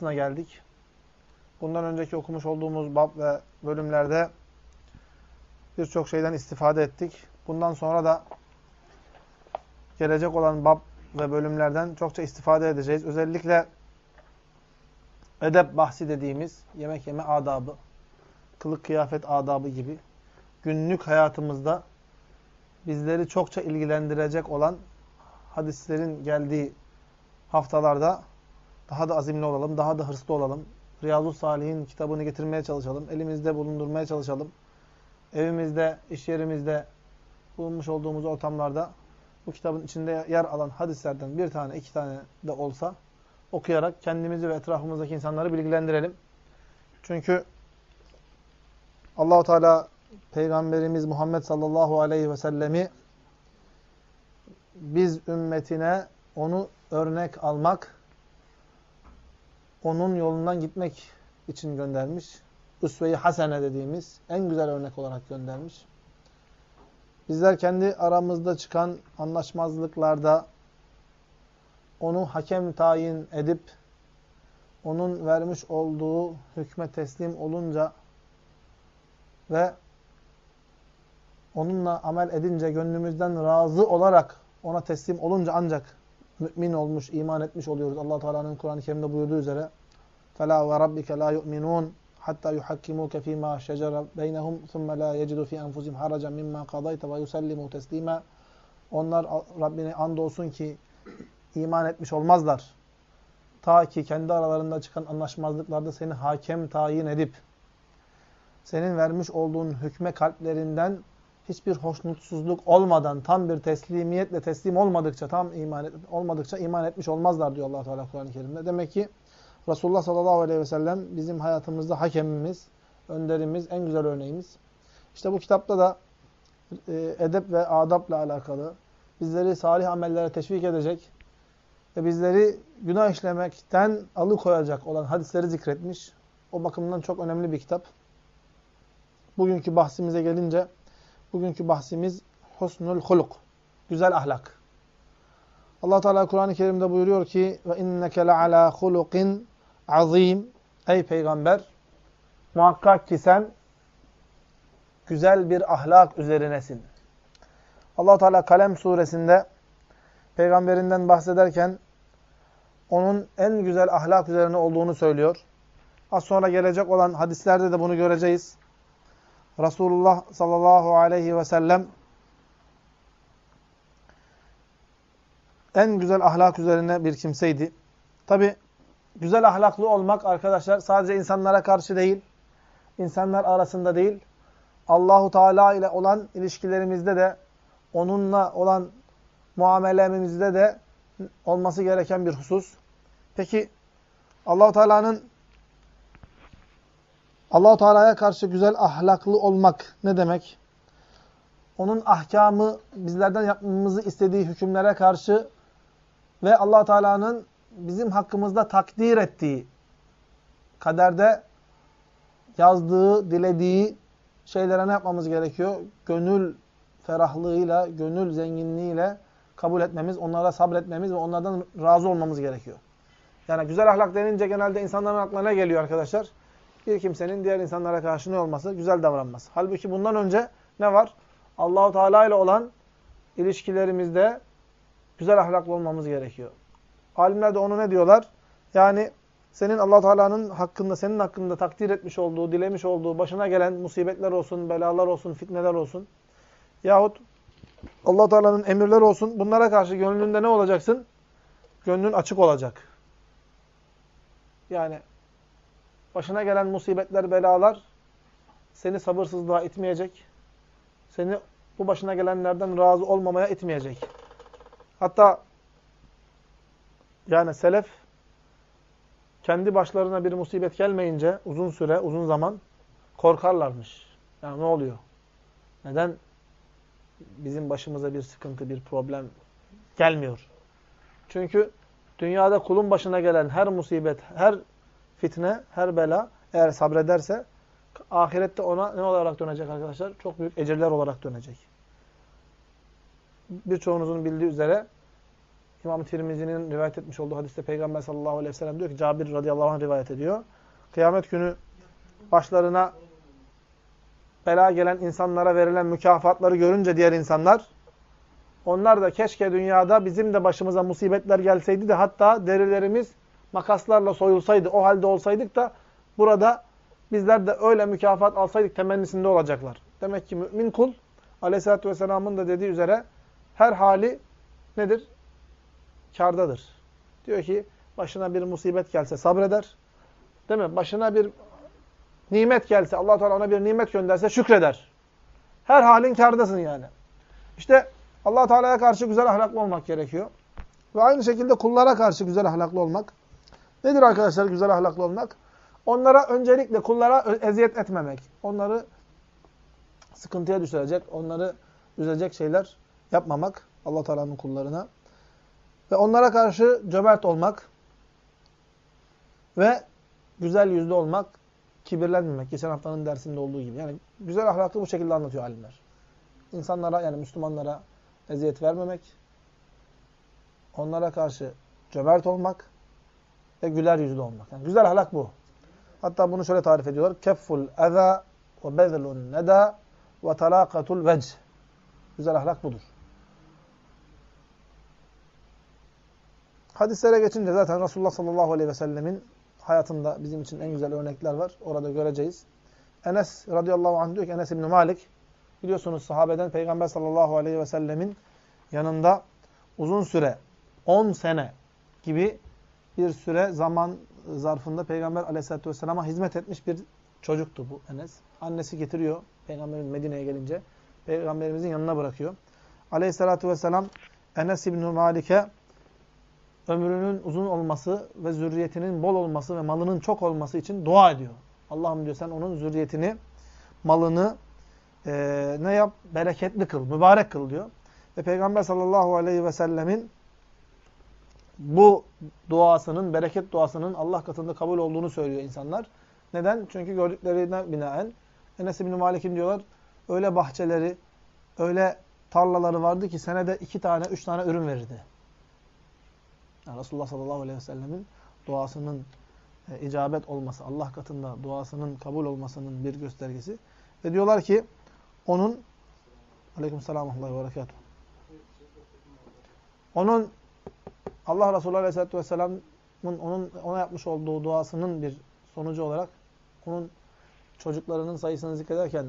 noktasına geldik. Bundan önceki okumuş olduğumuz bab ve bölümlerde birçok şeyden istifade ettik. Bundan sonra da gelecek olan bab ve bölümlerden çokça istifade edeceğiz. Özellikle edep bahsi dediğimiz yemek yeme adabı, kılık kıyafet adabı gibi günlük hayatımızda bizleri çokça ilgilendirecek olan hadislerin geldiği haftalarda daha da azimli olalım, daha da hırslı olalım. Riyazu Salih'in kitabını getirmeye çalışalım, elimizde bulundurmaya çalışalım. Evimizde, iş yerimizde, bulunmuş olduğumuz ortamlarda bu kitabın içinde yer alan hadislerden bir tane, iki tane de olsa okuyarak kendimizi ve etrafımızdaki insanları bilgilendirelim. Çünkü Allahu Teala Peygamberimiz Muhammed sallallahu aleyhi ve sellemi biz ümmetine onu örnek almak, onun yolundan gitmek için göndermiş. Üsve-i Hasene dediğimiz en güzel örnek olarak göndermiş. Bizler kendi aramızda çıkan anlaşmazlıklarda onu hakem tayin edip onun vermiş olduğu hükme teslim olunca ve onunla amel edince gönlümüzden razı olarak ona teslim olunca ancak mümin olmuş, iman etmiş oluyoruz. Allah Teala'nın Kur'an-ı Kerim'de buyurduğu üzere "Fela ve rabbike la yu'minun hatta yuhakkimuke fi ma beynehum thumma la yecidu fi enfusihim haracan mimma qadayta ve yusallimu teslima." Onlar Rabbine andolsun ki iman etmiş olmazlar. Ta ki kendi aralarında çıkan anlaşmazlıklarda seni hakem tayin edip senin vermiş olduğun hükme kalplerinden hiçbir hoşnutsuzluk olmadan tam bir teslimiyetle teslim olmadıkça tam iman et, olmadıkça iman etmiş olmazlar diyor Allah Teala Kur'an-ı Kerim'de. Demek ki Resulullah sallallahu aleyhi ve sellem bizim hayatımızda hakemimiz, önderimiz, en güzel örneğimiz. İşte bu kitapta da e, edep ve adapla alakalı bizleri salih amellere teşvik edecek ve bizleri günah işlemekten alıkoyacak olan hadisleri zikretmiş. O bakımdan çok önemli bir kitap. Bugünkü bahsimize gelince Bugünkü bahsimiz husnul huluk. Güzel ahlak. Allah Teala Kur'an-ı Kerim'de buyuruyor ki ve inneke le'ala hulukin azim. Ey peygamber muhakkak ki sen güzel bir ahlak üzerinesin. Allah Teala Kalem suresinde peygamberinden bahsederken onun en güzel ahlak üzerine olduğunu söylüyor. Az sonra gelecek olan hadislerde de bunu göreceğiz. Resulullah sallallahu aleyhi ve sellem en güzel ahlak üzerine bir kimseydi. Tabi güzel ahlaklı olmak arkadaşlar sadece insanlara karşı değil, insanlar arasında değil, Allahu Teala ile olan ilişkilerimizde de, onunla olan muamelemizde de olması gereken bir husus. Peki Allahu Teala'nın Allahu Teala'ya karşı güzel ahlaklı olmak ne demek? Onun ahkamı bizlerden yapmamızı istediği hükümlere karşı ve Allah Teala'nın bizim hakkımızda takdir ettiği, kaderde yazdığı, dilediği şeylere ne yapmamız gerekiyor? Gönül ferahlığıyla, gönül zenginliğiyle kabul etmemiz, onlara sabretmemiz ve onlardan razı olmamız gerekiyor. Yani güzel ahlak denince genelde insanların aklına ne geliyor arkadaşlar? Bir kimsenin diğer insanlara karşı ne olması? Güzel davranması. Halbuki bundan önce ne var? Allahu Teala ile olan ilişkilerimizde güzel ahlaklı olmamız gerekiyor. Alimler de onu ne diyorlar? Yani senin Allah Teala'nın hakkında, senin hakkında takdir etmiş olduğu, dilemiş olduğu, başına gelen musibetler olsun, belalar olsun, fitneler olsun. Yahut Allah Teala'nın emirleri olsun. Bunlara karşı gönlünde ne olacaksın? Gönlün açık olacak. Yani başına gelen musibetler, belalar seni sabırsızlığa itmeyecek. Seni bu başına gelenlerden razı olmamaya itmeyecek. Hatta yani selef kendi başlarına bir musibet gelmeyince uzun süre, uzun zaman korkarlarmış. Yani ne oluyor? Neden bizim başımıza bir sıkıntı, bir problem gelmiyor? Çünkü dünyada kulun başına gelen her musibet, her fitne, her bela eğer sabrederse ahirette ona ne olarak dönecek arkadaşlar? Çok büyük ecirler olarak dönecek. Birçoğunuzun bildiği üzere İmam Tirmizi'nin rivayet etmiş olduğu hadiste Peygamber sallallahu aleyhi ve sellem diyor ki Cabir radıyallahu anh rivayet ediyor. Kıyamet günü başlarına bela gelen insanlara verilen mükafatları görünce diğer insanlar onlar da keşke dünyada bizim de başımıza musibetler gelseydi de hatta derilerimiz makaslarla soyulsaydı, o halde olsaydık da burada bizler de öyle mükafat alsaydık temennisinde olacaklar. Demek ki mümin kul Aleyhisselatü Vesselam'ın da dediği üzere her hali nedir? Kardadır. Diyor ki başına bir musibet gelse sabreder. Değil mi? Başına bir nimet gelse, allah Teala ona bir nimet gönderse şükreder. Her halin kardasın yani. İşte allah Teala'ya karşı güzel ahlaklı olmak gerekiyor. Ve aynı şekilde kullara karşı güzel ahlaklı olmak. Nedir arkadaşlar güzel ahlaklı olmak? Onlara öncelikle kullara eziyet etmemek. Onları sıkıntıya düşürecek, onları üzecek şeyler yapmamak Allah Teala'nın kullarına. Ve onlara karşı cömert olmak ve güzel yüzlü olmak, kibirlenmemek. Geçen haftanın dersinde olduğu gibi. Yani güzel ahlakı bu şekilde anlatıyor alimler. İnsanlara yani Müslümanlara eziyet vermemek, onlara karşı cömert olmak ve güler yüzlü olmak. Yani güzel ahlak bu. Hatta bunu şöyle tarif ediyorlar. Kefful eza ve bezlun neda ve talakatul vec. Güzel ahlak budur. Hadislere geçince zaten Resulullah sallallahu aleyhi ve sellemin hayatında bizim için en güzel örnekler var. Orada göreceğiz. Enes radıyallahu anh diyor ki Enes İbni Malik biliyorsunuz sahabeden Peygamber sallallahu aleyhi ve sellemin yanında uzun süre 10 sene gibi bir süre zaman zarfında Peygamber aleyhissalatü vesselama hizmet etmiş bir çocuktu bu Enes. Annesi getiriyor Peygamberin Medine'ye gelince. Peygamberimizin yanına bırakıyor. Aleyhissalatü vesselam Enes İbni Malik'e ömrünün uzun olması ve zürriyetinin bol olması ve malının çok olması için dua ediyor. Allah'ım diyor sen onun zürriyetini, malını e, ne yap? Bereketli kıl, mübarek kıl diyor. Ve Peygamber sallallahu aleyhi ve sellemin bu duasının, bereket duasının Allah katında kabul olduğunu söylüyor insanlar. Neden? Çünkü gördüklerine binaen Enes İbni Malik'in diyorlar öyle bahçeleri, öyle tarlaları vardı ki senede iki tane, üç tane ürün verirdi. Yani Resulullah sallallahu aleyhi ve sellemin duasının e, icabet olması, Allah katında duasının kabul olmasının bir göstergesi. Ve diyorlar ki onun aleyküm selamu ve berekatuhu. Onun Allah Resulü aleyhissalatü vesselamın onun ona yapmış olduğu duasının bir sonucu olarak onun çocuklarının sayısını zikrederken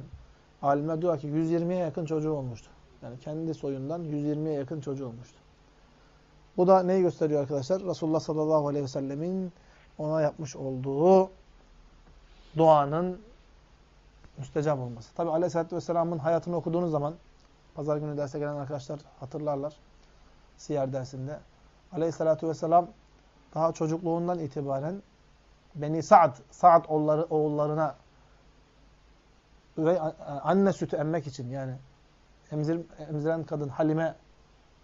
alimler diyor ki 120'ye yakın çocuğu olmuştu. Yani kendi soyundan 120'ye yakın çocuğu olmuştu. Bu da neyi gösteriyor arkadaşlar? Resulullah sallallahu aleyhi ve sellemin ona yapmış olduğu duanın müstecap olması. Tabi aleyhissalatü vesselamın hayatını okuduğunuz zaman pazar günü derse gelen arkadaşlar hatırlarlar. Siyer dersinde. Aleyhissalatü vesselam daha çocukluğundan itibaren Beni Sa'd, Sa'd oğulları, oğullarına üvey anne sütü emmek için yani emzir, emziren kadın Halime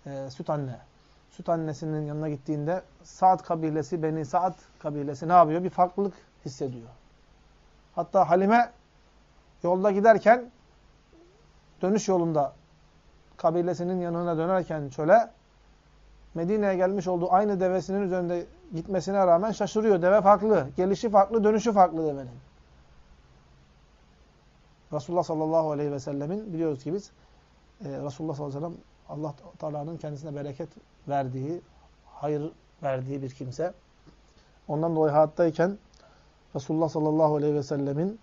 e, süt anne süt annesinin yanına gittiğinde Sa'd kabilesi, Beni Sa'd kabilesi ne yapıyor? Bir farklılık hissediyor. Hatta Halime yolda giderken dönüş yolunda kabilesinin yanına dönerken çöle Medine'ye gelmiş olduğu aynı devesinin üzerinde gitmesine rağmen şaşırıyor. Deve farklı. Gelişi farklı, dönüşü farklı devenin. Resulullah sallallahu aleyhi ve sellemin biliyoruz ki biz e, Resulullah sallallahu aleyhi ve sellem Allah Teala'nın kendisine bereket verdiği, hayır verdiği bir kimse. Ondan dolayı hayattayken Resulullah sallallahu aleyhi ve sellemin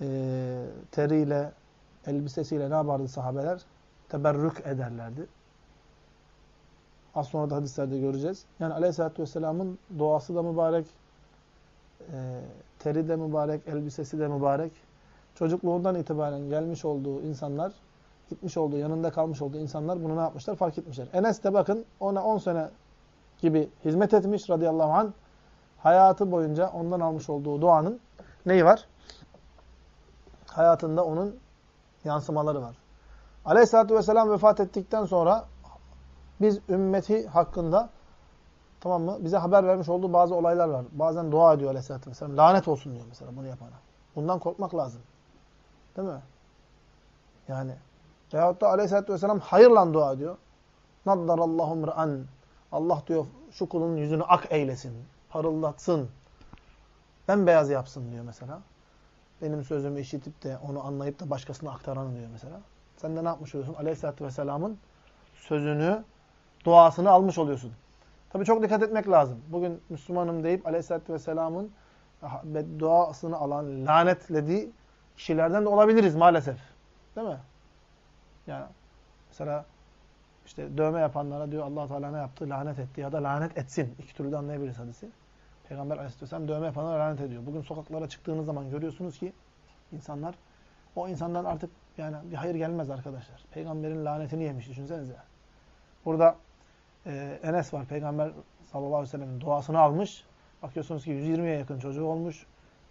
e, teriyle, elbisesiyle ne yapardı sahabeler? Teberrük ederlerdi. Az sonra da hadislerde göreceğiz. Yani aleyhissalatü vesselamın doğası da mübarek, e, teri de mübarek, elbisesi de mübarek. Çocukluğundan itibaren gelmiş olduğu insanlar gitmiş olduğu, yanında kalmış olduğu insanlar bunu ne yapmışlar? Fark etmişler. Enes de bakın ona 10 sene gibi hizmet etmiş radıyallahu anh. Hayatı boyunca ondan almış olduğu duanın neyi var? Hayatında onun yansımaları var. Aleyhisselatü vesselam vefat ettikten sonra biz ümmeti hakkında tamam mı? Bize haber vermiş olduğu bazı olaylar var. Bazen dua ediyor Aleyhisselatü vesselam. Lanet olsun diyor mesela bunu yapana. Bundan korkmak lazım. Değil mi? Yani Veyahut da aleyhissalatü vesselam hayırla dua ediyor. Naddarallahu mra'an Allah diyor şu kulun yüzünü ak eylesin, parıldatsın, bembeyaz yapsın diyor mesela. Benim sözümü işitip de onu anlayıp da başkasına aktaran diyor mesela. Sen de ne yapmış oluyorsun? Aleyhisselatü Vesselam'ın sözünü, duasını almış oluyorsun. Tabi çok dikkat etmek lazım. Bugün Müslümanım deyip Aleyhisselatü Vesselam'ın duasını alan, lanetlediği kişilerden de olabiliriz maalesef. Değil mi? Yani mesela işte dövme yapanlara diyor allah Teala ne yaptı? Lanet etti ya da lanet etsin. İki türlü de anlayabiliriz hadisi. Peygamber aleyhisselam dövme yapanlara lanet ediyor. Bugün sokaklara çıktığınız zaman görüyorsunuz ki insanlar o insandan artık yani bir hayır gelmez arkadaşlar. Peygamberin lanetini yemiş düşünsenize. Burada e, Enes var. Peygamber sallallahu aleyhi ve sellem'in duasını almış. Bakıyorsunuz ki 120'ye yakın çocuğu olmuş.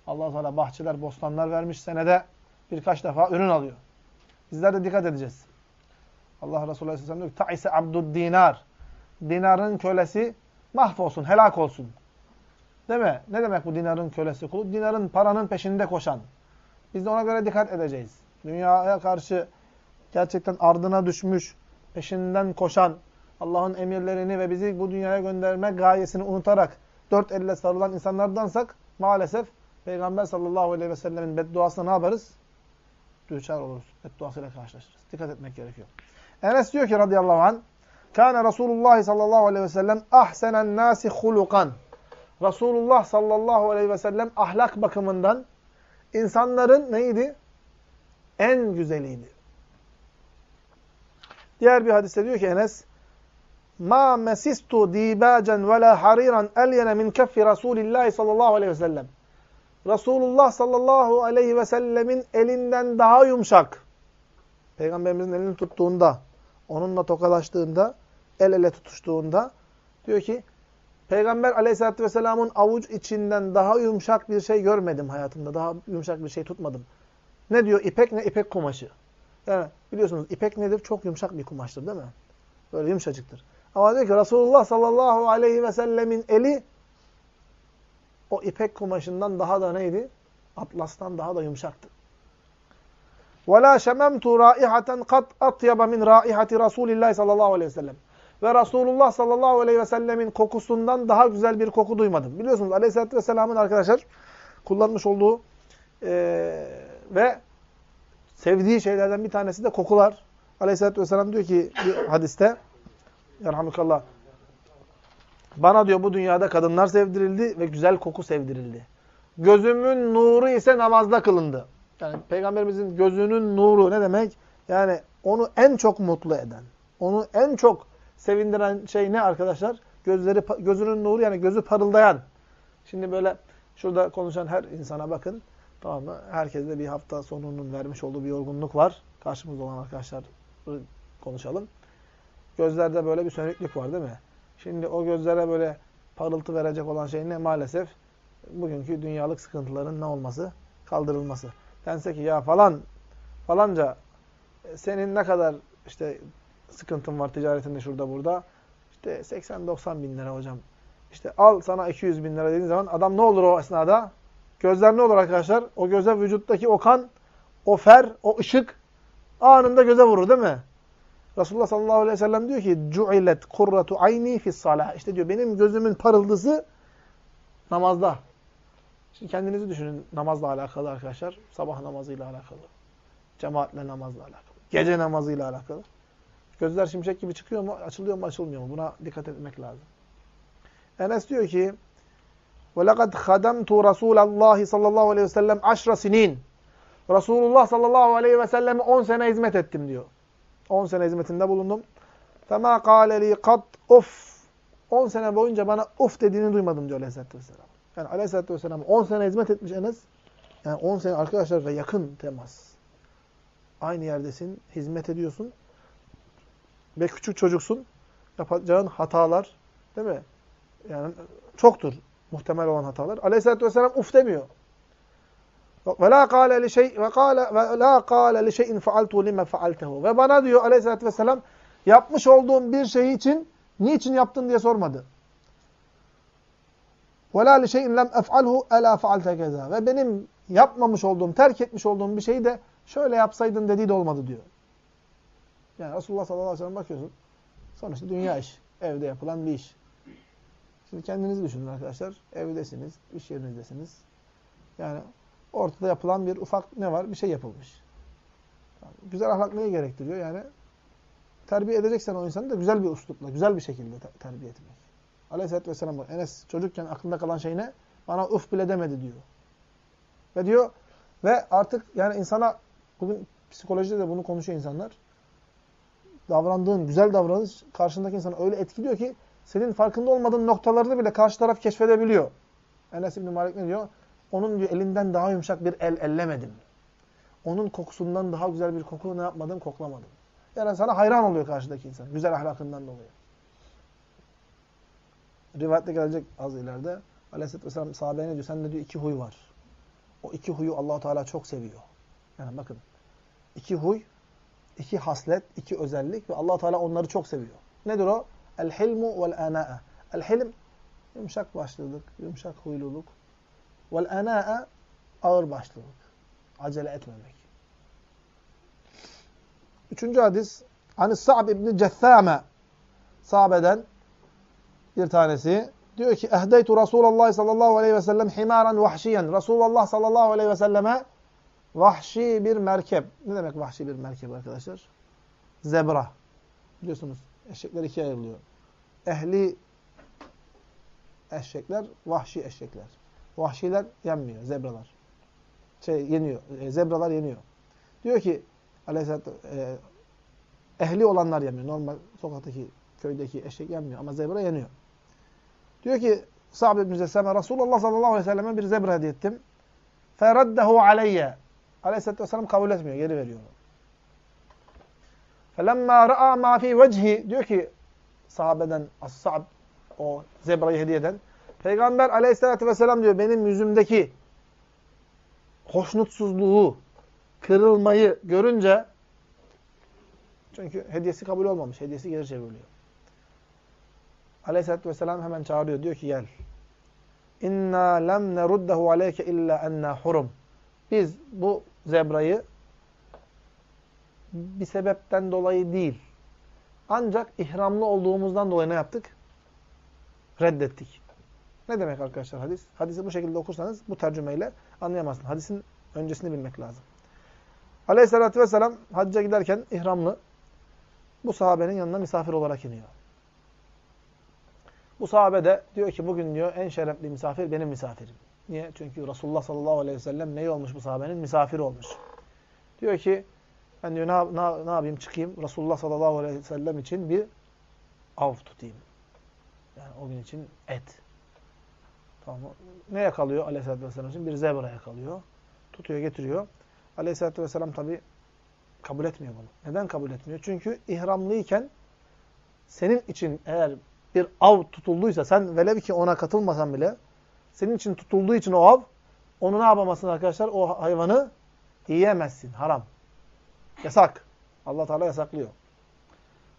allah Teala bahçeler, bostanlar vermiş. Senede birkaç defa ürün alıyor. Bizler de dikkat edeceğiz. Allah Resulü Aleyhisselam diyor ki Ta'ise abdud dinar. Dinarın kölesi mahvolsun, helak olsun. Değil mi? Ne demek bu dinarın kölesi kulu? Dinarın paranın peşinde koşan. Biz de ona göre dikkat edeceğiz. Dünyaya karşı gerçekten ardına düşmüş, peşinden koşan, Allah'ın emirlerini ve bizi bu dünyaya gönderme gayesini unutarak dört elle sarılan insanlardansak maalesef Peygamber sallallahu aleyhi ve sellemin bedduasına ne yaparız? Düçar oluruz. Bedduasıyla karşılaşırız. Dikkat etmek gerekiyor. Enes diyor ki radıyallahu anh, Kâne Resulullah sallallahu aleyhi ve sellem ahsenen nâsi hulukan. Resulullah sallallahu aleyhi ve sellem ahlak bakımından insanların neydi? En güzeliydi. Diğer bir hadiste diyor ki Enes, ma mesistu dibacan ve la hariran elyene min keffi Resulillah sallallahu aleyhi ve sellem. Resulullah sallallahu aleyhi ve sellemin elinden daha yumuşak. Peygamberimizin elini tuttuğunda, onunla tokalaştığında, el ele tutuştuğunda diyor ki Peygamber aleyhissalatü vesselamın avuç içinden daha yumuşak bir şey görmedim hayatımda. Daha yumuşak bir şey tutmadım. Ne diyor? İpek ne? İpek kumaşı. Yani biliyorsunuz ipek nedir? Çok yumuşak bir kumaştır değil mi? Böyle yumuşacıktır. Ama diyor ki Resulullah sallallahu aleyhi ve sellemin eli o ipek kumaşından daha da neydi? Atlastan daha da yumuşaktı. وَلَا شَمَمْتُ رَائِحَةً قَدْ أَطْيَبَ مِنْ رَائِحَةِ رَسُولِ اللّٰهِ sallallahu aleyhi ve sellem. Ve Resulullah sallallahu aleyhi ve sellemin kokusundan daha güzel bir koku duymadım. Biliyorsunuz aleyhissalatü vesselamın arkadaşlar kullanmış olduğu e, ve sevdiği şeylerden bir tanesi de kokular. Aleyhissalatü vesselam diyor ki bir hadiste Yerhamukallah bana diyor bu dünyada kadınlar sevdirildi ve güzel koku sevdirildi. Gözümün nuru ise namazda kılındı. Yani Peygamberimizin gözünün nuru ne demek? Yani onu en çok mutlu eden, onu en çok sevindiren şey ne arkadaşlar? Gözleri gözünün nuru yani gözü parıldayan. Şimdi böyle şurada konuşan her insana bakın. Tamam mı? Herkeste bir hafta sonunun vermiş olduğu bir yorgunluk var. Karşımızda olan arkadaşlar konuşalım. Gözlerde böyle bir sönüklük var değil mi? Şimdi o gözlere böyle parıltı verecek olan şey ne? Maalesef bugünkü dünyalık sıkıntıların ne olması? Kaldırılması. Dense ki ya falan falanca senin ne kadar işte sıkıntın var ticaretinde şurada burada. İşte 80-90 bin lira hocam. İşte al sana 200 bin lira dediğin zaman adam ne olur o esnada? Gözler ne olur arkadaşlar? O göze vücuttaki o kan, o fer, o ışık anında göze vurur değil mi? Resulullah sallallahu aleyhi ve sellem diyor ki cu'ilet kurratu ayni fis salah. İşte diyor benim gözümün parıldısı namazda. Şimdi kendinizi düşünün namazla alakalı arkadaşlar. Sabah namazıyla alakalı. Cemaatle namazla alakalı. Gece namazıyla alakalı. Gözler şimşek gibi çıkıyor mu? Açılıyor mu? Açılmıyor mu? Buna dikkat etmek lazım. Enes diyor ki وَلَقَدْ خَدَمْتُ رَسُولَ اللّٰهِ sallallahu aleyhi ve sellem aşra sinin. Resulullah sallallahu aleyhi ve selleme 10 sene hizmet ettim diyor. 10 sene hizmetinde bulundum. فَمَا قَالَ لِي قَطْ uf. 10 sene boyunca bana uf dediğini duymadım diyor aleyhissalatü vesselam. Yani aleyhissalatü vesselam 10 sene hizmet etmiş Enes. Yani 10 sene arkadaşlar ve yakın temas. Aynı yerdesin, hizmet ediyorsun ve küçük çocuksun, yapacağın hatalar, değil mi? Yani çoktur muhtemel olan hatalar. Aleyhisselatü vesselam uf demiyor. Ve la kâle li şey ve kâle ve la kâle li şeyin fealtu lime fealtehu. Ve bana diyor Aleyhisselatü vesselam yapmış olduğum bir şey için niçin yaptın diye sormadı. Ve la li şeyin lem ef'alhu ela fealte keza. Ve benim yapmamış olduğum, terk etmiş olduğum bir şeyi de şöyle yapsaydın dediği de olmadı diyor. Yani Resulullah sallallahu aleyhi ve sellem bakıyorsun. Sonuçta dünya iş. Evde yapılan bir iş. Şimdi kendinizi düşünün arkadaşlar. Evdesiniz, iş yerinizdesiniz. Yani ortada yapılan bir ufak ne var? Bir şey yapılmış. Güzel ahlak neyi gerektiriyor? Yani terbiye edeceksen o insanı da güzel bir uslupla, güzel bir şekilde terbiye etmek. Aleyhisselatü Vesselam. Enes çocukken aklında kalan şey ne? Bana uf bile demedi diyor. Ve diyor ve artık yani insana bugün psikolojide de bunu konuşuyor insanlar. Davrandığın güzel davranış karşındaki insanı öyle etkiliyor ki senin farkında olmadığın noktalarını bile karşı taraf keşfedebiliyor. Enes İbni Malik ne diyor? Onun diyor elinden daha yumuşak bir el ellemedim. Onun kokusundan daha güzel bir koku ne yapmadım? Koklamadım. Yani sana hayran oluyor karşıdaki insan. Güzel ahlakından dolayı. Rivayette gelecek az ileride. Aleyhisselatü Vesselam sahabeye ne diyor? Sende diyor iki huy var. O iki huyu allah Teala çok seviyor. Yani bakın. iki huy, iki haslet, iki özellik ve allah Teala onları çok seviyor. Nedir o? El-hilmu vel-ana'e. El-hilm, yumuşak başlılık, yumuşak huyluluk. Vel-ana'e, ağır başlılık. Acele etmemek. Üçüncü hadis. Hani Sa'b ibn Cethame sahabeden bir tanesi diyor ki ehdeytu Resulullah sallallahu aleyhi ve sellem himaran vahşiyen. Resulullah sallallahu aleyhi ve selleme vahşi bir merkep. Ne demek vahşi bir merkep arkadaşlar? Zebra. Biliyorsunuz eşekler ikiye ayrılıyor. Ehli eşekler, vahşi eşekler. Vahşiler yenmiyor, zebralar. Şey yeniyor, e, zebralar yeniyor. Diyor ki aleyhissalatü e, ehli olanlar yemiyor. Normal sokaktaki, köydeki eşek yenmiyor ama zebra yeniyor. Diyor ki Sa'b ibn Zeseme Resulullah sallallahu aleyhi ve selleme bir zebra hediye ettim. Feraddehu aleyye. Aleyhisselatü vesselam kabul etmiyor, geri veriyor. Felemma ra'a ma fi vecihi diyor ki sahabeden As-Sa'b o zebrayı hediye eden Peygamber aleyhissalatü vesselam diyor benim yüzümdeki hoşnutsuzluğu, kırılmayı görünce çünkü hediyesi kabul olmamış. Hediyesi geri çevriliyor. Aleyhisselatü Vesselam hemen çağırıyor. Diyor ki gel. İnna lem neruddehu aleyke illa enna hurum. Biz bu zebrayı bir sebepten dolayı değil. Ancak ihramlı olduğumuzdan dolayı ne yaptık? Reddettik. Ne demek arkadaşlar hadis? Hadisi bu şekilde okursanız bu tercümeyle anlayamazsınız. Hadisin öncesini bilmek lazım. Aleyhisselatü Vesselam hacca giderken ihramlı bu sahabenin yanına misafir olarak iniyor. Bu sahabe de diyor ki bugün diyor en şerefli misafir benim misafirim. Niye? Çünkü Resulullah sallallahu aleyhi ve sellem neyi olmuş bu sahabenin? Misafir olmuş. Diyor ki ben diyor ne, ne, ne yapayım çıkayım Resulullah sallallahu aleyhi ve sellem için bir av tutayım. Yani o gün için et. Tamam Ne yakalıyor aleyhissalatü vesselam için? Bir zebra yakalıyor. Tutuyor getiriyor. Aleyhissalatü vesselam tabi kabul etmiyor bunu. Neden kabul etmiyor? Çünkü ihramlıyken senin için eğer bir av tutulduysa sen velev ki ona katılmasan bile senin için tutulduğu için o av onu ne yapamazsın arkadaşlar? O hayvanı yiyemezsin. Haram. Yasak. Allah Teala yasaklıyor.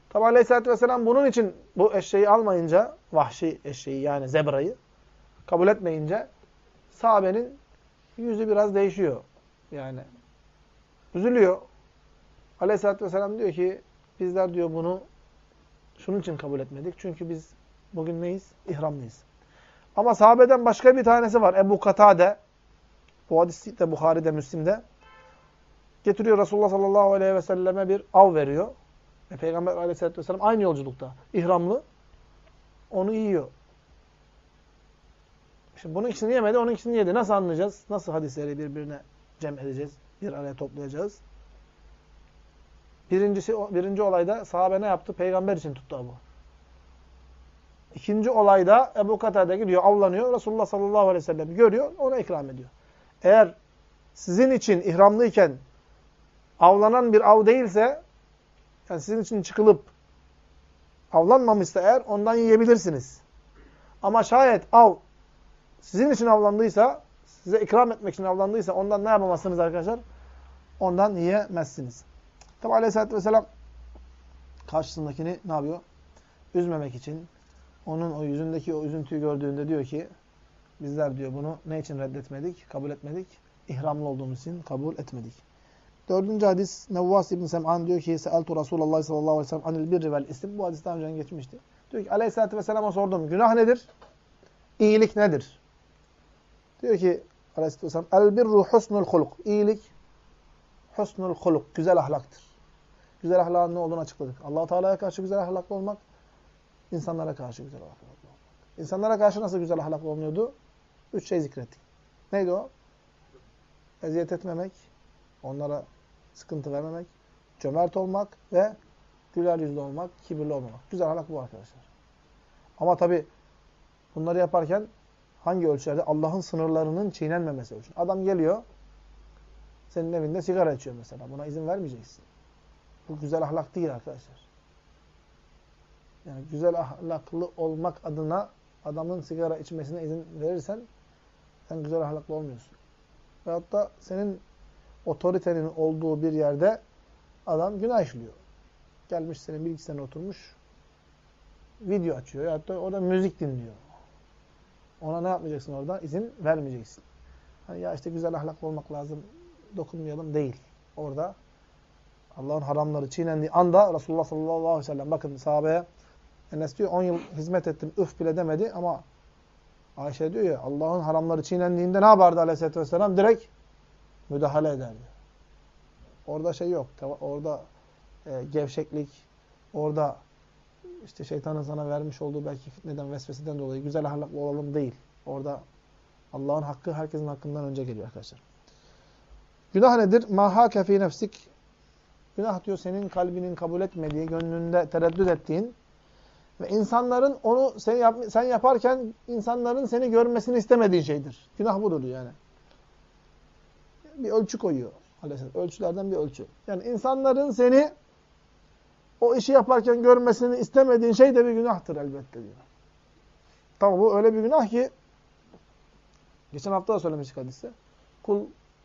Tabi Aleyhisselatü Vesselam bunun için bu eşeği almayınca vahşi eşeği yani zebrayı kabul etmeyince sahabenin yüzü biraz değişiyor. Yani üzülüyor. Aleyhisselatü Vesselam diyor ki bizler diyor bunu şunun için kabul etmedik. Çünkü biz bugün neyiz? İhramlıyız. Ama sahabeden başka bir tanesi var. Ebu Katade. Bu hadis de Bukhari'de, Müslim'de. Getiriyor Resulullah sallallahu aleyhi ve selleme bir av veriyor. Ve Peygamber aleyhissalatü vesselam aynı yolculukta. ihramlı. Onu yiyor. Şimdi bunun ikisini yemedi, onun ikisini yedi. Nasıl anlayacağız? Nasıl hadisleri birbirine cem edeceğiz? Bir araya toplayacağız. Birincisi, birinci olayda sahabe ne yaptı? Peygamber için tuttu avı. İkinci olayda Ebu Katade gidiyor, avlanıyor. Resulullah sallallahu aleyhi ve sellem görüyor, ona ikram ediyor. Eğer sizin için ihramlıyken avlanan bir av değilse, yani sizin için çıkılıp avlanmamışsa eğer ondan yiyebilirsiniz. Ama şayet av sizin için avlandıysa, size ikram etmek için avlandıysa ondan ne yapamazsınız arkadaşlar? Ondan yiyemezsiniz. Tabi aleyhissalatü vesselam karşısındakini ne yapıyor? Üzmemek için. Onun o yüzündeki o üzüntüyü gördüğünde diyor ki bizler diyor bunu ne için reddetmedik, kabul etmedik? İhramlı olduğumuz için kabul etmedik. Dördüncü hadis Nevvas İbn Sem'an diyor ki Sealtu Resulullah sallallahu aleyhi ve sellem anil birri vel isim. Bu hadis daha önce geçmişti. Diyor ki aleyhissalatü vesselam'a sordum. Günah nedir? İyilik nedir? Diyor ki aleyhissalatü vesselam el birru husnul huluk. İyilik husnul huluk. Güzel ahlaktır. Güzel ahlakın ne olduğunu açıkladık. allah Teala'ya karşı güzel ahlaklı olmak, insanlara karşı güzel ahlaklı olmak. İnsanlara karşı nasıl güzel ahlaklı olunuyordu? Üç şey zikrettik. Neydi o? Eziyet etmemek, onlara sıkıntı vermemek, cömert olmak ve güler yüzlü olmak, kibirli olmamak. Güzel ahlak bu arkadaşlar. Ama tabi bunları yaparken hangi ölçülerde? Allah'ın sınırlarının çiğnenmemesi ölçün. Adam geliyor, senin evinde sigara içiyor mesela. Buna izin vermeyeceksin. Bu güzel ahlak değil arkadaşlar. Yani güzel ahlaklı olmak adına adamın sigara içmesine izin verirsen sen güzel ahlaklı olmuyorsun. Veyahut da senin otoritenin olduğu bir yerde adam günah işliyor. Gelmiş senin bilgisayarına oturmuş video açıyor. Da orada müzik dinliyor. Ona ne yapmayacaksın orada? İzin vermeyeceksin. Hani ya işte güzel ahlaklı olmak lazım, dokunmayalım değil. Orada Allah'ın haramları çiğnendiği anda Resulullah sallallahu aleyhi ve sellem bakın sahabeye Enes diyor 10 yıl hizmet ettim üf bile demedi ama Ayşe diyor ya Allah'ın haramları çiğnendiğinde ne yapardı aleyhissalatü vesselam? Direkt müdahale ederdi. Orada şey yok. Orada e, gevşeklik, orada işte şeytanın sana vermiş olduğu belki fitneden, vesveseden dolayı güzel ahlaklı olalım değil. Orada Allah'ın hakkı herkesin hakkından önce geliyor arkadaşlar. Günah nedir? Maha kefi nefsik. Günah diyor senin kalbinin kabul etmediği, gönlünde tereddüt ettiğin ve insanların onu sen, yap, sen yaparken insanların seni görmesini istemediğin şeydir. Günah budur yani. Bir ölçü koyuyor. Aleyhisselam. Ölçülerden bir ölçü. Yani insanların seni o işi yaparken görmesini istemediğin şey de bir günahtır elbette diyor. Tamam bu öyle bir günah ki geçen hafta da söylemiştik hadiste. Kul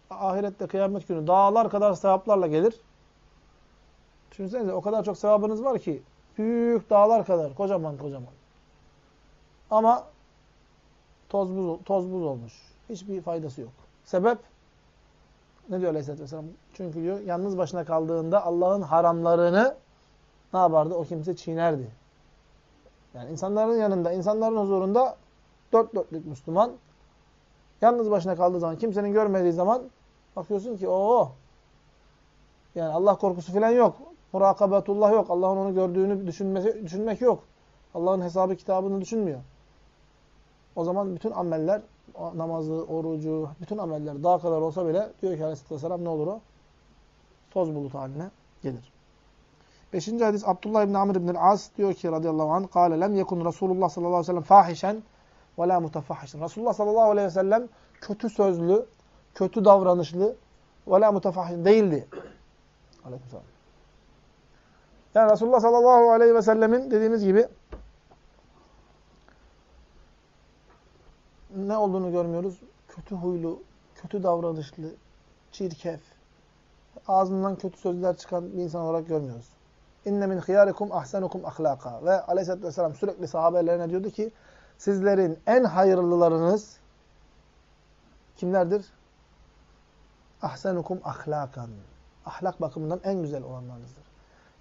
ahirette kıyamet günü dağlar kadar sevaplarla gelir. Düşünsenize o kadar çok sevabınız var ki büyük dağlar kadar kocaman kocaman. Ama toz buz, toz buz olmuş. Hiçbir faydası yok. Sebep ne diyor Aleyhisselatü Vesselam? Çünkü diyor yalnız başına kaldığında Allah'ın haramlarını ne yapardı? O kimse çiğnerdi. Yani insanların yanında, insanların huzurunda dört dörtlük Müslüman yalnız başına kaldığı zaman, kimsenin görmediği zaman bakıyorsun ki o yani Allah korkusu falan yok. Murakabetullah yok. Allah'ın onu gördüğünü düşünmesi, düşünmek yok. Allah'ın hesabı kitabını düşünmüyor. O zaman bütün ameller, namazı, orucu, bütün ameller daha kadar olsa bile diyor ki aleyhisselatü vesselam ne olur o? Toz bulut haline gelir. Beşinci hadis Abdullah İbni Amr İbni As diyor ki radıyallahu anh kâle lem yekun Resulullah sallallahu aleyhi ve sellem fahişen ve la mutafahişen. Resulullah sallallahu aleyhi ve sellem kötü sözlü, kötü davranışlı ve la mutafahişen değildi. Aleykümselam. Yani Resulullah sallallahu aleyhi ve sellemin dediğimiz gibi ne olduğunu görmüyoruz. Kötü huylu, kötü davranışlı, çirkef, ağzından kötü sözler çıkan bir insan olarak görmüyoruz. İnne min hiyarikum ahsenukum ahlaka. Ve aleyhissalatü vesselam sürekli sahabelerine diyordu ki sizlerin en hayırlılarınız kimlerdir? Ahsenukum ahlakan. Ahlak bakımından en güzel olanlarınızdır.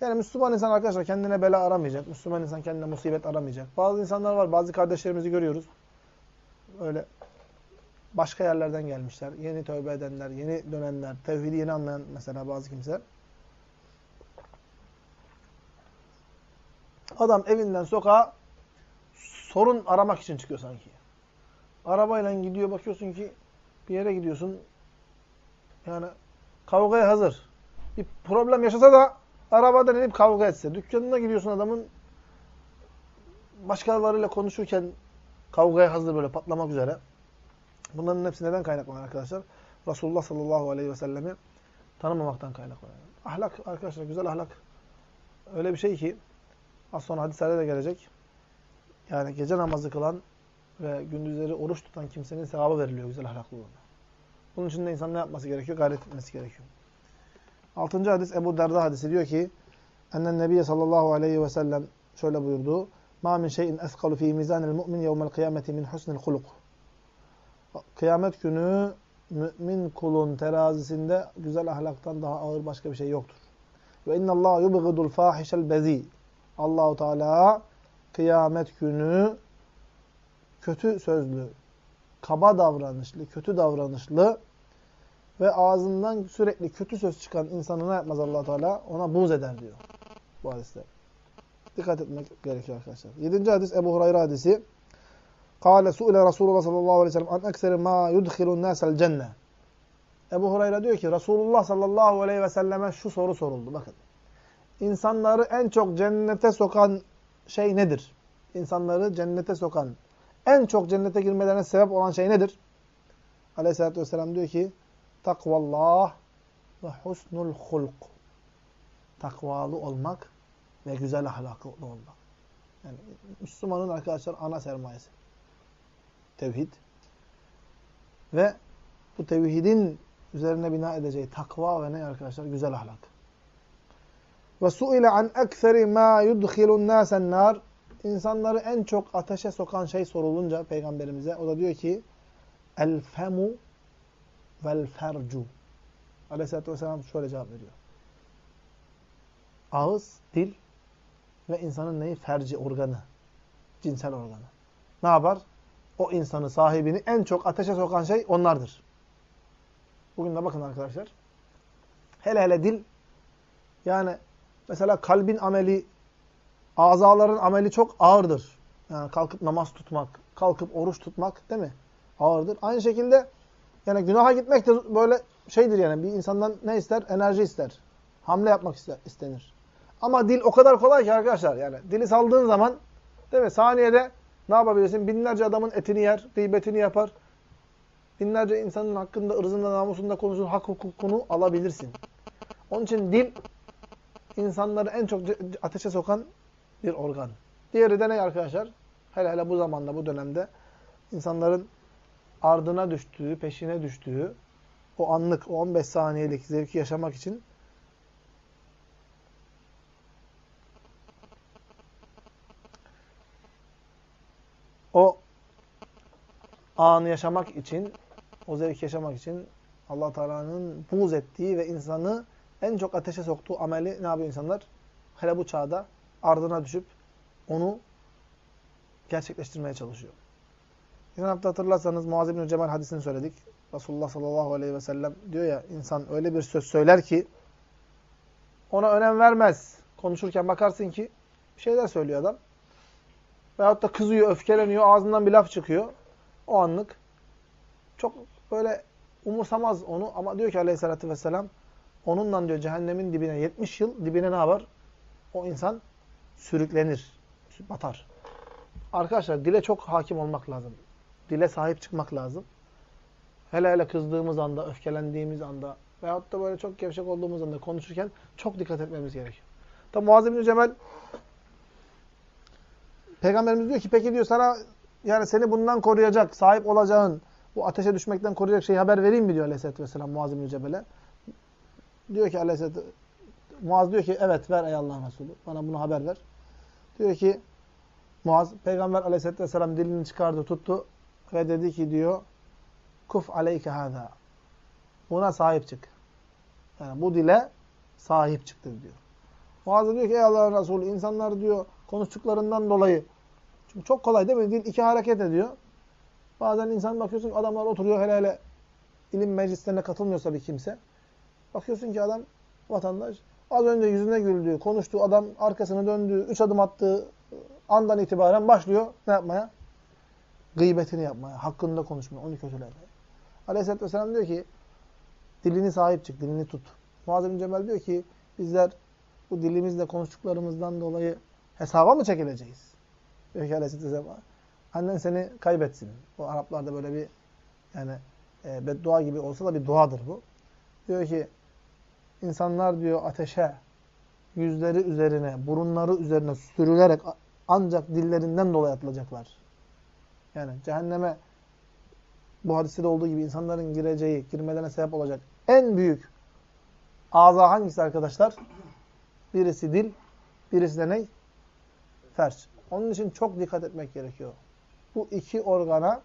Yani Müslüman insan arkadaşlar kendine bela aramayacak. Müslüman insan kendine musibet aramayacak. Bazı insanlar var, bazı kardeşlerimizi görüyoruz. Öyle başka yerlerden gelmişler. Yeni tövbe edenler, yeni dönenler, tevhidi yeni anlayan mesela bazı kimseler. Adam evinden sokağa sorun aramak için çıkıyor sanki. Arabayla gidiyor bakıyorsun ki bir yere gidiyorsun. Yani kavgaya hazır. Bir problem yaşasa da arabadan inip kavga etse. Dükkanına gidiyorsun adamın başkalarıyla konuşurken kavgaya hazır böyle patlamak üzere. Bunların hepsi neden kaynaklanıyor arkadaşlar? Resulullah sallallahu aleyhi ve sellemi tanımamaktan kaynaklanıyor. Ahlak arkadaşlar güzel ahlak öyle bir şey ki Az sonra hadislerde de gelecek. Yani gece namazı kılan ve gündüzleri oruç tutan kimsenin sevabı veriliyor güzel ahlaklılığına. Bunun için de insan ne yapması gerekiyor? Gayret etmesi gerekiyor. Altıncı hadis Ebu Derda hadisi diyor ki Ennen Nebiye sallallahu aleyhi ve sellem şöyle buyurdu. Ma min şeyin eskalu fi mizanil mu'min yevmel kıyameti min husnil huluk. Kıyamet günü mümin kulun terazisinde güzel ahlaktan daha ağır başka bir şey yoktur. Ve innallaha yubghidul fahişel bezi. Allahu Teala kıyamet günü kötü sözlü, kaba davranışlı, kötü davranışlı ve ağzından sürekli kötü söz çıkan insanı ne yapmaz allah Teala? Ona buğz eder diyor bu hadiste. Dikkat etmek gerekiyor arkadaşlar. Yedinci hadis Ebu Hurayra hadisi. Kale su'ile Resulullah sallallahu aleyhi ve sellem an ekseri ma yudkhilun nasel cenne. Ebu Hurayra diyor ki Resulullah sallallahu aleyhi ve selleme şu soru soruldu. Bakın. İnsanları en çok cennete sokan şey nedir? İnsanları cennete sokan, en çok cennete girmelerine sebep olan şey nedir? Aleyhisselatü vesselam diyor ki takvallah ve husnul hulk. Takvalı olmak ve güzel ahlaklı olmak. Yani Müslümanın arkadaşlar ana sermayesi. Tevhid. Ve bu tevhidin üzerine bina edeceği takva ve ne arkadaşlar? Güzel ahlak. Ve suile an ekseri ma yudkhilun nasen nar. İnsanları en çok ateşe sokan şey sorulunca peygamberimize o da diyor ki el femu vel fercu. Aleyhisselatü vesselam şöyle cevap veriyor. Ağız, dil ve insanın neyi? Ferci organı. Cinsel organı. Ne yapar? O insanı, sahibini en çok ateşe sokan şey onlardır. Bugün de bakın arkadaşlar. Hele hele dil yani mesela kalbin ameli, azaların ameli çok ağırdır. Yani kalkıp namaz tutmak, kalkıp oruç tutmak değil mi? Ağırdır. Aynı şekilde yani günaha gitmek de böyle şeydir yani. Bir insandan ne ister? Enerji ister. Hamle yapmak ister, istenir. Ama dil o kadar kolay ki arkadaşlar. Yani dili saldığın zaman değil mi? Saniyede ne yapabilirsin? Binlerce adamın etini yer, gıybetini yapar. Binlerce insanın hakkında, ırzında, namusunda konuşur, hak hukukunu alabilirsin. Onun için dil insanları en çok ateşe sokan bir organ. Diğeri de ne arkadaşlar? Hele hele bu zamanda, bu dönemde insanların ardına düştüğü, peşine düştüğü o anlık, o 15 saniyelik zevki yaşamak için o anı yaşamak için, o zevki yaşamak için allah Teala'nın buğz ettiği ve insanı en çok ateşe soktuğu ameli ne yapıyor insanlar? Hele bu çağda ardına düşüp onu gerçekleştirmeye çalışıyor. Geçen hafta hatırlarsanız Muaz bin Cebel hadisini söyledik. Resulullah sallallahu aleyhi ve sellem diyor ya insan öyle bir söz söyler ki ona önem vermez. Konuşurken bakarsın ki bir şeyler söylüyor adam. Veyahut da kızıyor, öfkeleniyor, ağzından bir laf çıkıyor. O anlık. Çok böyle umursamaz onu ama diyor ki aleyhissalatü vesselam onunla diyor cehennemin dibine 70 yıl dibine ne yapar? O insan sürüklenir, batar. Arkadaşlar dile çok hakim olmak lazım. Dile sahip çıkmak lazım. Hele hele kızdığımız anda, öfkelendiğimiz anda veyahut da böyle çok gevşek olduğumuz anda konuşurken çok dikkat etmemiz gerekiyor. Tabi Muaz bin Cemel Peygamberimiz diyor ki peki diyor sana yani seni bundan koruyacak, sahip olacağın, bu ateşe düşmekten koruyacak şeyi haber vereyim mi diyor Aleyhisselatü Vesselam Muaz bin Cebel'e. Diyor ki Aleyhisselatü Muaz diyor ki evet ver ey Allah'ın Resulü. Bana bunu haber ver. Diyor ki Muaz Peygamber Aleyhisselatü Vesselam dilini çıkardı tuttu ve dedi ki diyor kuf aleyke hâzâ. Buna sahip çık. Yani bu dile sahip çıktır diyor. Muaz diyor ki ey Allah'ın Resulü insanlar diyor konuştuklarından dolayı çünkü çok kolay değil mi? Dil iki hareket ediyor. Bazen insan bakıyorsun adamlar oturuyor hele hele ilim meclislerine katılmıyorsa bir kimse. Bakıyorsun ki adam vatandaş az önce yüzüne güldüğü, konuştuğu adam arkasını döndüğü, üç adım attığı andan itibaren başlıyor ne yapmaya? Gıybetini yapmaya, hakkında konuşmaya, onu kötülemeye. Aleyhisselatü Vesselam diyor ki dilini sahip çık, dilini tut. Muazzez bin Cebel diyor ki bizler bu dilimizle konuştuklarımızdan dolayı hesaba mı çekileceğiz? Diyor ki Aleyhisselatü Vesselam annen seni kaybetsin. Bu Araplarda böyle bir yani e, beddua gibi olsa da bir duadır bu. Diyor ki insanlar diyor ateşe yüzleri üzerine, burunları üzerine sürülerek ancak dillerinden dolayı atılacaklar. Yani cehenneme bu hadiste de olduğu gibi insanların gireceği, girmelerine sebep olacak en büyük ağza hangisi arkadaşlar? Birisi dil, birisi de ne? Ferç. Onun için çok dikkat etmek gerekiyor. Bu iki organa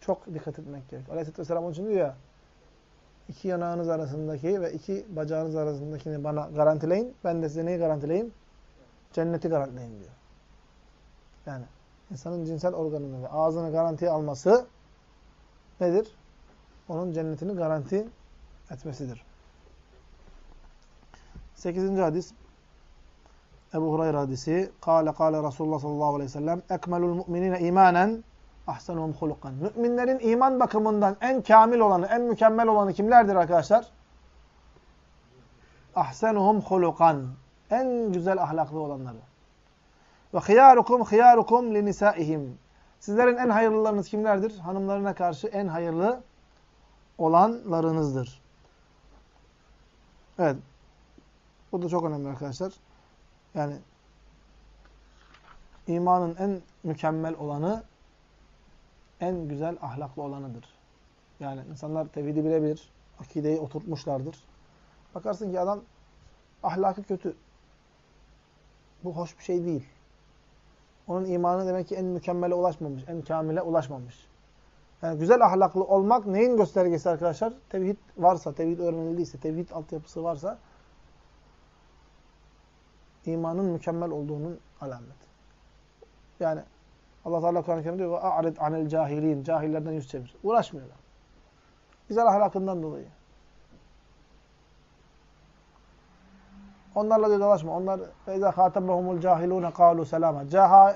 çok dikkat etmek gerekiyor. Aleyhisselatü Vesselam onun için diyor ya, iki yanağınız arasındaki ve iki bacağınız arasındakini bana garantileyin. Ben de size neyi garantileyim? Cenneti garantileyin diyor. Yani insanın cinsel organını ve ağzını garantiye alması nedir? Onun cennetini garanti etmesidir. Sekizinci hadis Ebu Hurayra hadisi. Kale kale Resulullah sallallahu aleyhi ve sellem ekmelul mu'minine imanen ahsenuhum hulukan. Müminlerin iman bakımından en kamil olanı, en mükemmel olanı kimlerdir arkadaşlar? Ahsenuhum hulukan. En güzel ahlaklı olanları. Ve hıyarukum hıyarukum li nisaihim. Sizlerin en hayırlılarınız kimlerdir? Hanımlarına karşı en hayırlı olanlarınızdır. Evet. Bu da çok önemli arkadaşlar. Yani imanın en mükemmel olanı en güzel ahlaklı olanıdır. Yani insanlar tevhidi bilebilir, akideyi oturtmuşlardır. Bakarsın ki adam ahlakı kötü. Bu hoş bir şey değil. Onun imanı demek ki en mükemmele ulaşmamış, en kamile ulaşmamış. Yani güzel ahlaklı olmak neyin göstergesi arkadaşlar? Tevhid varsa, tevhid öğrenildiyse, tevhid altyapısı varsa imanın mükemmel olduğunun alameti. Yani Allah Teala Kur'an-ı Kerim'de diyor "A'rid anil cahilin." Cahillerden yüz çevir. Uğraşmıyorlar. Güzel ahlakından dolayı. Onlarla diyor dalaşma. Onlar feyza hatabahumul cahilun qalu selama.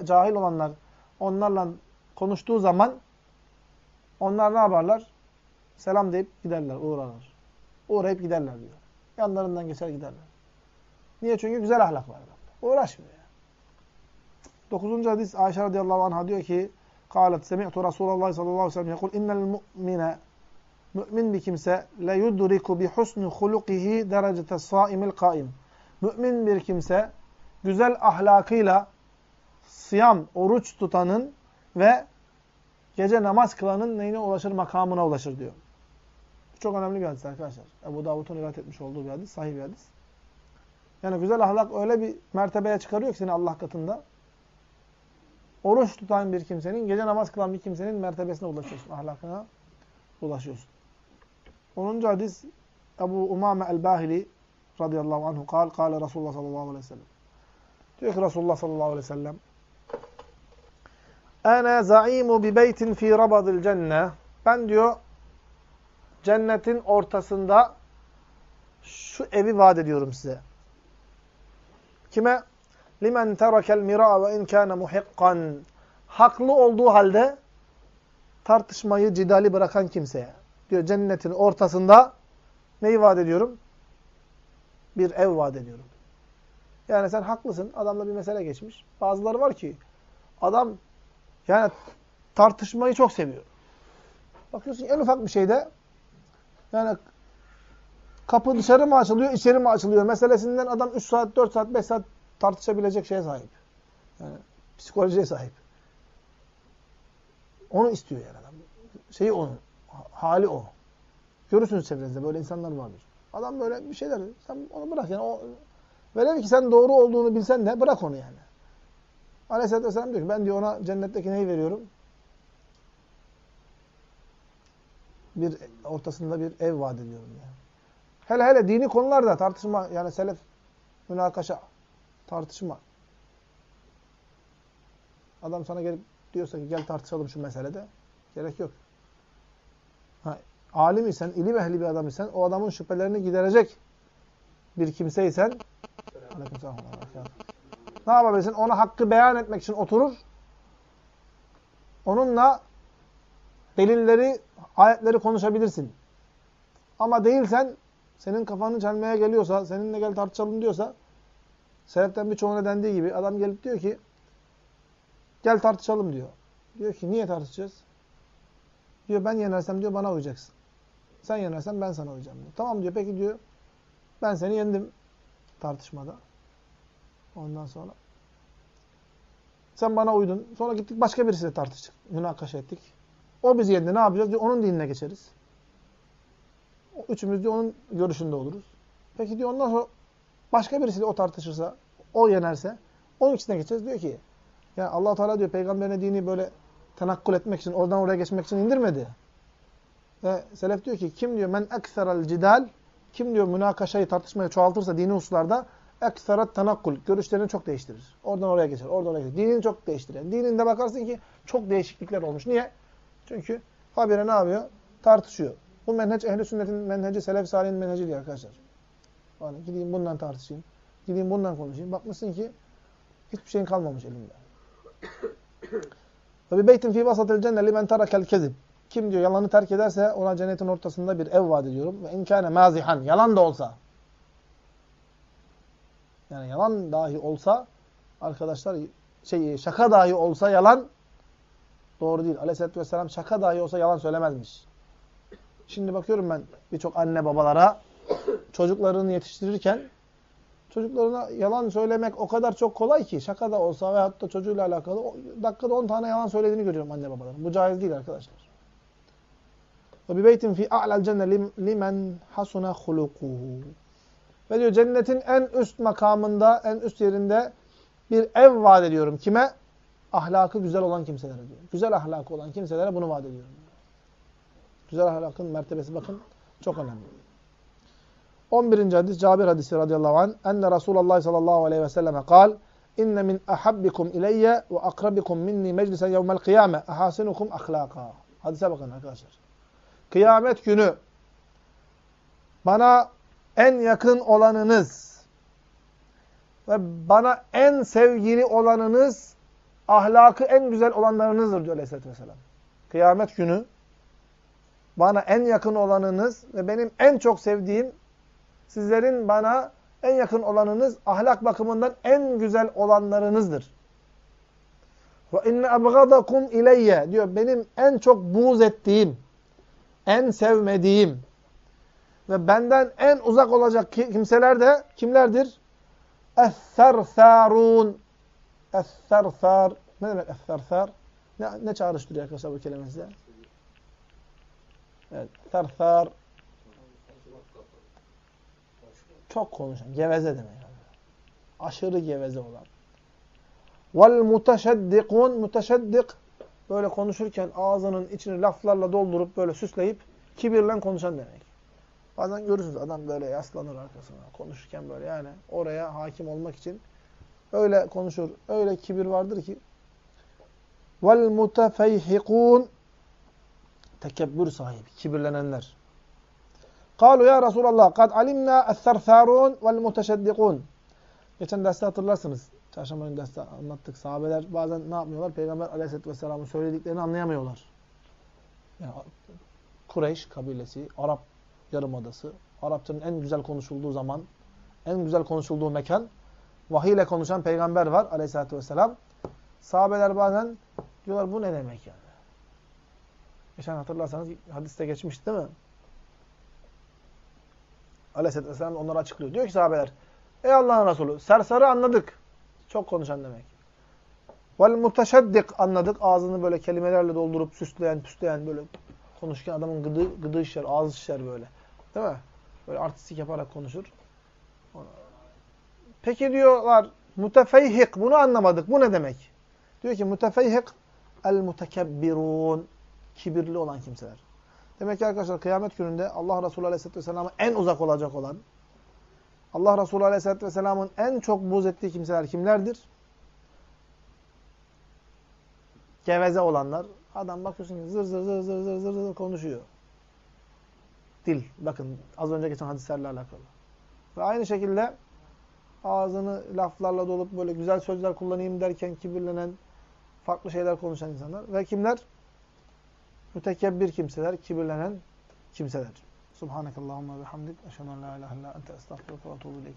Cahil olanlar onlarla konuştuğu zaman onlar ne yaparlar? Selam deyip giderler, uğrarlar. Uğrayıp giderler diyor. Yanlarından geçer giderler. Niye? Çünkü güzel ahlak var. Uğraşmıyor. Dokuzuncu hadis Ayşe radıyallahu anh'a diyor ki قالت سمعت رسول الله صلى الله عليه وسلم يقول إن المؤمن mümin bir kimse le yudriku bi husni hulukihi derecete saimil kaim. Mümin bir kimse güzel ahlakıyla siyam, oruç tutanın ve gece namaz kılanın neyine ulaşır? Makamına ulaşır diyor. Bu çok önemli bir hadis arkadaşlar. Ebu Davud'un rivayet etmiş olduğu bir hadis, sahih bir hadis. Yani güzel ahlak öyle bir mertebeye çıkarıyor ki seni Allah katında. Oruç tutan bir kimsenin, gece namaz kılan bir kimsenin mertebesine ulaşıyorsun, ahlakına ulaşıyorsun. 10. hadis Ebu Umame el-Bahili radıyallahu anhu kal, kale Resulullah sallallahu aleyhi ve sellem. Diyor ki Resulullah sallallahu aleyhi ve sellem Ene zaimu bi beytin fi rabadil cenne. Ben diyor cennetin ortasında şu evi vaat ediyorum size. Kime? Limen terakel mira ve in kana muhikkan. Haklı olduğu halde tartışmayı, cidali bırakan kimseye. Diyor cennetin ortasında neyi vaat ediyorum? Bir ev vaat ediyorum. Yani sen haklısın. Adamla bir mesele geçmiş. Bazıları var ki adam yani tartışmayı çok seviyor. Bakıyorsun en ufak bir şeyde yani kapı dışarı mı açılıyor, içeri mi açılıyor meselesinden adam 3 saat, 4 saat, 5 saat tartışabilecek şeye sahip. Yani psikolojiye sahip. Onu istiyor yani adam. Şeyi onun. Hali o. Görürsünüz çevrenizde böyle insanlar vardır. Adam böyle bir şeyler, sen onu bırak yani o velev ki sen doğru olduğunu bilsen de bırak onu yani. Aleyhisselatü Vesselam diyor ki ben diyor ona cennetteki neyi veriyorum? Bir ortasında bir ev vaat ediyorum yani. Hele hele dini konularda tartışma yani selef münakaşa tartışma. Adam sana gelip diyorsa ki gel tartışalım şu meselede. Gerek yok. Ha, alim isen, ilim ehli bir adam isen, o adamın şüphelerini giderecek bir kimseysen. Ne yapabilirsin? Ona hakkı beyan etmek için oturur. Onunla delilleri, ayetleri konuşabilirsin. Ama değilsen, senin kafanı çelmeye geliyorsa, seninle gel tartışalım diyorsa, Seleften birçoğuna dendiği gibi adam gelip diyor ki, gel tartışalım diyor. Diyor ki, niye tartışacağız? Diyor, ben yenersem diyor, bana uyacaksın. Sen yenersen ben sana uyacağım diyor. Tamam diyor, peki diyor, ben seni yendim tartışmada. Ondan sonra sen bana uydun. Sonra gittik başka birisiyle tartıştık. Münakaşa ettik. O bizi yendi. Ne yapacağız? Diyor, onun dinine geçeriz. Üçümüz diyor onun görüşünde oluruz. Peki diyor ondan sonra başka birisiyle o tartışırsa, o yenerse onun ikisine geçeceğiz. Diyor ki yani allah Teala diyor peygamberine dini böyle tenakkul etmek için, oradan oraya geçmek için indirmedi. Ve Selef diyor ki kim diyor men ekserel cidal kim diyor münakaşayı, tartışmayı çoğaltırsa dini hususlarda ekserat tanakkul. Görüşlerini çok değiştirir. Oradan oraya geçer, oradan oraya geçer. Dinini çok değiştirir. Dininde bakarsın ki çok değişiklikler olmuş. Niye? Çünkü habire ne yapıyor? Tartışıyor. Bu menheç ehli sünnetin menheci, selef salihin menheci diye arkadaşlar. Yani gideyim bundan tartışayım. Gideyim bundan konuşayım. Bakmışsın ki hiçbir şeyin kalmamış elinde. Ve bir beytin fi vasatil cenne limen terakel kezib. Kim diyor yalanı terk ederse ona cennetin ortasında bir ev vaat ediyorum. Ve inkâne mazihan. Yalan da olsa. Yani yalan dahi olsa arkadaşlar şey şaka dahi olsa yalan doğru değil. Aleyhisselatü vesselam şaka dahi olsa yalan söylemezmiş. Şimdi bakıyorum ben birçok anne babalara çocuklarını yetiştirirken çocuklarına yalan söylemek o kadar çok kolay ki şaka da olsa veyahut da çocuğuyla alakalı dakikada 10 tane yalan söylediğini görüyorum anne babaların. Bu caiz değil arkadaşlar. Ve bir beytin fi a'lal cenne limen hasuna hulukuhu. Ve diyor cennetin en üst makamında, en üst yerinde bir ev vaat ediyorum. Kime? Ahlakı güzel olan kimselere diyor. Güzel ahlakı olan kimselere bunu vaat ediyorum. Güzel ahlakın mertebesi bakın çok önemli. 11. hadis Cabir hadisi radıyallahu anh. Enne Resulullah sallallahu aleyhi ve selleme kal. İnne min ahabbikum ileyye ve akrabikum minni meclisen yevmel kıyame ahasinukum ahlaka. Hadise bakın arkadaşlar. Kıyamet günü bana en yakın olanınız ve bana en sevgili olanınız ahlakı en güzel olanlarınızdır diyor Aleyhisselatü Vesselam. Kıyamet günü bana en yakın olanınız ve benim en çok sevdiğim sizlerin bana en yakın olanınız ahlak bakımından en güzel olanlarınızdır. Ve inne abgadakum ileyye diyor benim en çok buğz ettiğim, en sevmediğim ve benden en uzak olacak kimseler de kimlerdir? Es-sersarun. Es-sersar. Ne demek es-sersar? Ne, ne çağrıştırıyor arkadaşlar bu kelime size? Evet. Sersar. Çok konuşan. Geveze demek. Aşırı geveze olan. Vel muteşeddikun. Muteşeddik. Böyle konuşurken ağzının içini laflarla doldurup böyle süsleyip kibirle konuşan demek. Bazen görürsünüz adam böyle yaslanır arkasına konuşurken böyle yani oraya hakim olmak için öyle konuşur. Öyle kibir vardır ki vel mutefeyhikun tekebbür sahibi, kibirlenenler. Kalu ya Resulallah kad alimna es-sersarun vel muteşeddikun. Geçen derste hatırlarsınız. Çarşamba günü derste anlattık. Sahabeler bazen ne yapmıyorlar? Peygamber aleyhisselatü vesselamın söylediklerini anlayamıyorlar. Yani Kureyş kabilesi, Arap Yarımadası, Arapçanın en güzel konuşulduğu zaman, en güzel konuşulduğu mekan, vahiy ile konuşan peygamber var aleyhissalatü vesselam. Sahabeler bazen diyorlar bu ne demek yani? Geçen hatırlarsanız hadiste geçmişti değil mi? Aleyhisselatü vesselam onları açıklıyor. Diyor ki sahabeler, ey Allah'ın Resulü sersarı anladık. Çok konuşan demek. Vel muteşeddik anladık. Ağzını böyle kelimelerle doldurup süsleyen, püsleyen böyle konuşurken adamın gıdı, gıdı şişer, ağzı şişer böyle. Değil mi? Böyle artistik yaparak konuşur. Peki diyorlar mutefeyhik bunu anlamadık. Bu ne demek? Diyor ki mutefeyhik el mutekebbirun kibirli olan kimseler. Demek ki arkadaşlar kıyamet gününde Allah Resulü Aleyhisselatü Vesselam'a en uzak olacak olan Allah Resulü Aleyhisselatü Vesselam'ın en çok buz ettiği kimseler kimlerdir? Geveze olanlar. Adam bakıyorsun ki zır zır zır zır zır zır zır konuşuyor. Dil. Bakın az önce geçen hadislerle alakalı. Ve aynı şekilde ağzını laflarla dolup böyle güzel sözler kullanayım derken kibirlenen, farklı şeyler konuşan insanlar. Ve kimler? Mütekebbir kimseler, kibirlenen kimseler. Subhanakallahumma ve hamdik. Eşhedü en la ilahe illa ente estağfiruke ve.